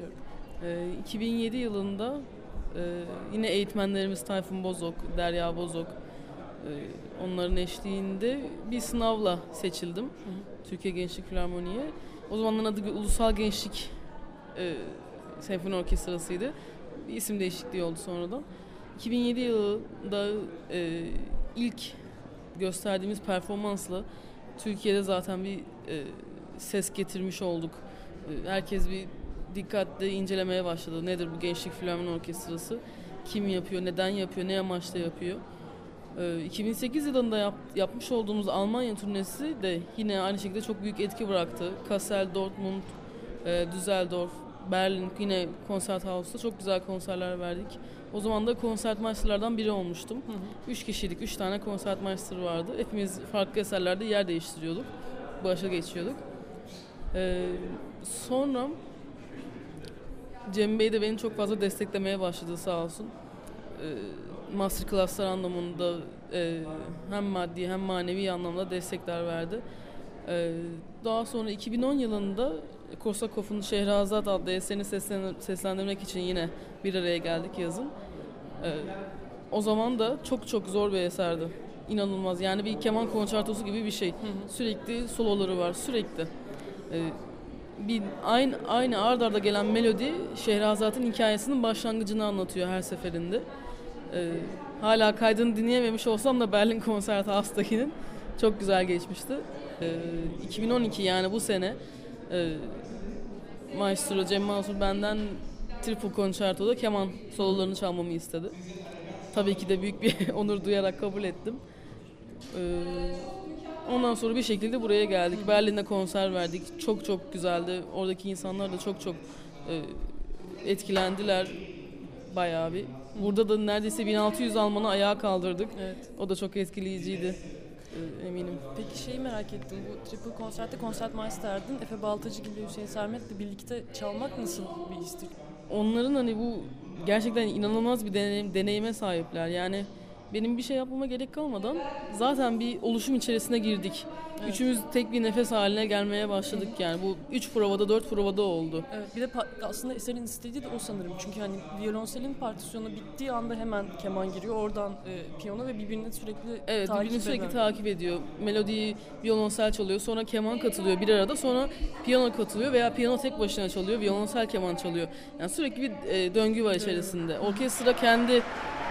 istiyorum. Ee, 2007 yılında e, yine eğitmenlerimiz Tayfun Bozok, Derya Bozok e, onların eşliğinde bir sınavla seçildim. Türkiye Gençlik Filarmoni'ye. O zamanların adı bir Ulusal Gençlik e, Senfoni Orkestrası'ydı. Bir isim değişikliği oldu sonradan. 2007 yılında e, ilk gösterdiğimiz performansla Türkiye'de zaten bir e, ses getirmiş olduk. E, herkes bir dikkatle incelemeye başladı. Nedir bu Gençlik Filarmoni Orkestrası? Kim yapıyor, neden yapıyor, ne amaçla yapıyor? E, 2008 yılında yap, yapmış olduğumuz Almanya turnesi de yine aynı şekilde çok büyük etki bıraktı. Kassel, Dortmund, e, Düsseldorf, Berlin yine Konserthause'da çok güzel konserler verdik. O zaman da konsertmeisterlardan biri olmuştum. Üç kişiydik, üç tane konsertmeister vardı. Hepimiz farklı eserlerde yer değiştiriyorduk. Başa geçiyorduk. Ee, sonra Cem Bey de beni çok fazla desteklemeye başladı sağ olsun. Ee, masterclasslar anlamında e, hem maddi hem manevi anlamda destekler verdi. Ee, daha sonra 2010 yılında Korsakov'un Şehrazat adlı eserini seslen- seslendirmek için yine bir araya geldik yazın. Ee, o zaman da çok çok zor bir eserdi. İnanılmaz. Yani bir keman konçertosu gibi bir şey. Sürekli soloları var. Sürekli. Ee, bir aynı aynı ard arda gelen melodi Şehrazat'ın hikayesinin başlangıcını anlatıyor her seferinde. Ee, hala kaydını dinleyememiş olsam da Berlin Konserthouse'dakinin çok güzel geçmişti. Ee, 2012 yani bu sene e, Maestro Cem Mansur benden Triple Concerto'da keman sololarını çalmamı istedi. Tabii ki de büyük bir onur duyarak kabul ettim. Ee, ondan sonra bir şekilde buraya geldik. Berlin'de konser verdik. Çok çok güzeldi. Oradaki insanlar da çok çok e, etkilendiler bayağı bir. Burada da neredeyse 1600 Alman'ı ayağa kaldırdık. Evet. O da çok etkileyiciydi. e, eminim. Peki şeyi merak ettim. Bu Triple Konsert'te konsertmeisterdin. Efe Baltacıgil ile Hüseyin Sermet'le birlikte çalmak nasıl bir histir? onların hani bu gerçekten inanılmaz bir deneyim, deneyime sahipler. Yani benim bir şey yapmama gerek kalmadan zaten bir oluşum içerisine girdik. Evet. Üçümüz tek bir nefes haline gelmeye başladık yani. Bu üç provada, dört provada oldu. Evet, bir de aslında eserin istediği de o sanırım. Çünkü hani violonselin partisyonu bittiği anda hemen keman giriyor. Oradan e, piyano ve birbirini sürekli Evet, takip birbirini sürekli eden. takip ediyor. Melodiyi violonsel çalıyor, sonra keman katılıyor bir arada, sonra piyano katılıyor veya piyano tek başına çalıyor, violonsel keman çalıyor. Yani sürekli bir e, döngü var içerisinde. Orkestra kendi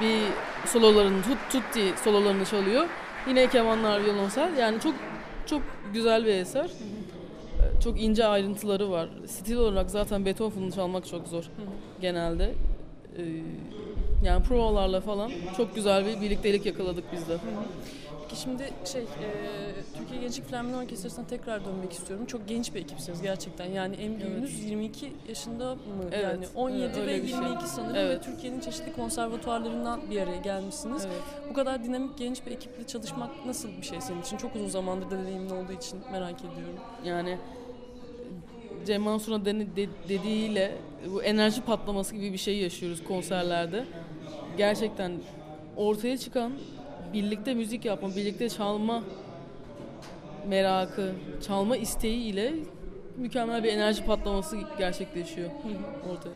bir sololarını, tut tutti sololarını çalıyor. Yine kemanlar, violonsel. Yani çok çok güzel bir eser. E, Çok ince ayrıntıları var. Stil olarak zaten Beethoven'ı çalmak çok zor genelde. E, yani provalarla falan çok güzel bir birliktelik yakaladık biz de. Peki şimdi şey, e, Türkiye Gençlik Filarmoni Orkestrası'na tekrar dönmek istiyorum. Çok genç bir ekipsiniz gerçekten. Yani en büyüğünüz 22 yaşında mı? Evet, Yani 17 evet, ve öyle bir şey. 22 sanırım Evet. ve Türkiye'nin çeşitli konservatuarlarından bir araya gelmişsiniz. Evet. Bu kadar dinamik genç bir ekiple çalışmak nasıl bir şey senin için? Çok uzun zamandır da deneyimin olduğu için merak ediyorum. Yani Cem Mansur'un de- de- dediğiyle bu enerji patlaması gibi bir şey yaşıyoruz konserlerde. Gerçekten ortaya çıkan birlikte müzik yapma, birlikte çalma merakı, çalma isteği ile mükemmel bir enerji patlaması gerçekleşiyor ortaya.